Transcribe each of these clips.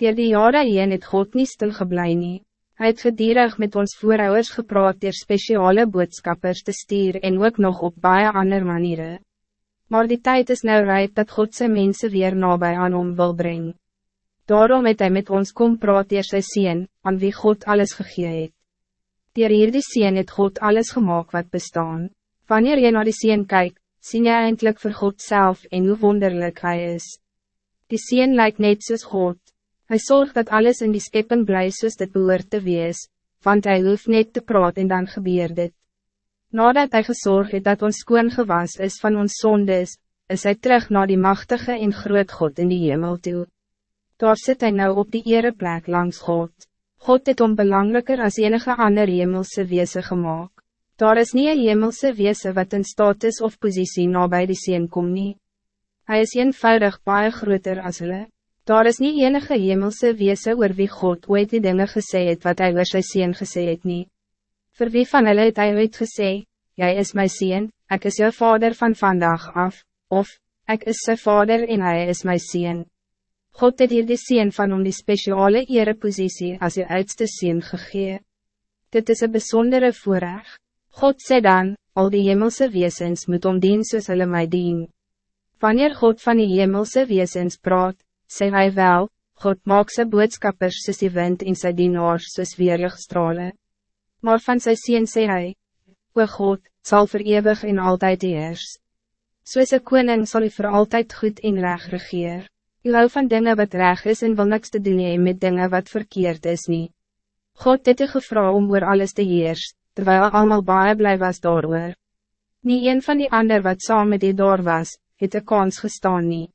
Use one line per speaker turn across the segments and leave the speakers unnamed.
Dier die jare heen het God niet stilgeblij nie. Hy het gedierig met ons voorouders gepraat dier speciale boodskappers te stuur en ook nog op baie ander maniere. Maar die tijd is nou rijp dat God zijn mensen weer nabij aan hom wil brengen. Daarom het hij met ons kom praat dier sy sien, aan wie God alles gegee het. Dier hierdie sien het God alles gemaakt wat bestaan. Wanneer je naar die sien kijkt, zie je eindelijk voor God zelf en hoe wonderlijk hij is. Die sien lijkt net soos God. Hij zorgt dat alles in die schepping blij soos dit behoort te wees, want hij hoeft net te praten en dan gebeurt dit. Nadat hij gezorgd het dat ons skoon gewas is van ons zondes, is hij terug naar die machtige en groot God in die hemel toe. Daar zit hij nou op die ereplek langs God. God het om belangrijker als enige ander hemelse wezen gemaakt. Daar is niet een hemelse wezen wat in status of positie nabij die sien kom nie. Hij is eenvoudig baie groter als hulle. Daar is niet enige hemelse wezen oor wie God ooit die dinge gesê het wat hij oor sy sien gesê het nie. Voor wie van hulle het hy ooit gesê, Jy is my sien, ik is jou vader van vandaag af, of, ik is zijn vader en hij is my sien. God het hier die sien van om die speciale erepositie als je oudste sien gegee. Dit is een bijzondere voorrecht. God sê dan, al die hemelse wezens moet om dien soos hulle my dien. Wanneer God van die hemelse wezens praat, sê hy wel, God maak sy boodskappers soos die wind en sy dienaars soos weerlichtstrale. Maar van sy sien sê hy, O God, zal voor eeuwig en altijd heers. Soos een koning sal hy voor altijd goed en reg regeer. U hou van dingen wat reg is en wil niks te doen hee met dingen wat verkeerd is niet. God het u gevra om oor alles te heers, terwijl allemaal baie blij was daarover. Niet een van die ander wat saam met die daar was, het de kans gestaan niet.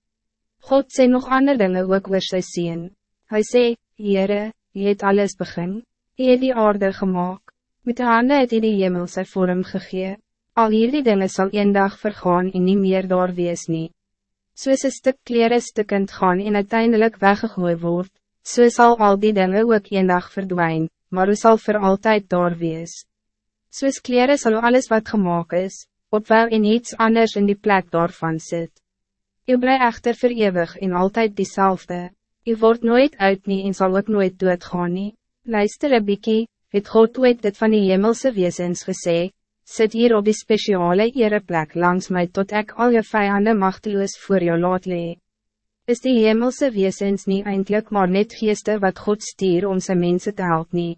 God sê nog ander dinge ook oor sy sien. Hy sê, Heere, hy het alles begin, hy het die aarde gemaakt, met de handen het hy die hemel sy vorm gegee. Al hierdie dinge sal een dag vergaan en nie meer daar wees nie. Soos een stuk kleren stukkend gaan en uiteindelijk weggegooi word, so sal al die dinge ook een dag verdwijnen, maar u sal voor altijd daar wees. Soos kleren sal alles wat gemaakt is, op wel in iets anders in die plek daarvan zit. U bly echter verewig en altijd diezelfde. U wordt nooit uit nie en zal ook nooit doodgaan nie. Luister een bykie, het God ooit dit van die hemelse wezens gesê, sit hier op die speciale ereplek langs mij tot ik al je vijanden machteloos voor jou laat lee. Is die hemelse wezens niet eindelijk maar net geeste wat God stier om zijn mensen te helpen?